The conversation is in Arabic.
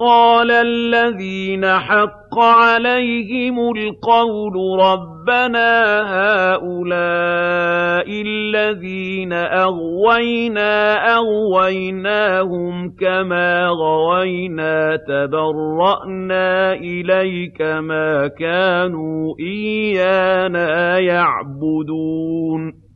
قَالَ الَّذِينَ حَقَّ عَلَيْهِمُ الْقَوْلُ رَبَّنَا هَٰؤُلَاءِ الَّذِينَ أَغْوَيْنَا أَغْوَيْنَاهُمْ كَمَا غَوَيْنَا ۖ تَبَرَّأْنَا إِلَيْكَ ۖ مَا كَانُوا إِيَّانَا يَعْبُدُونَ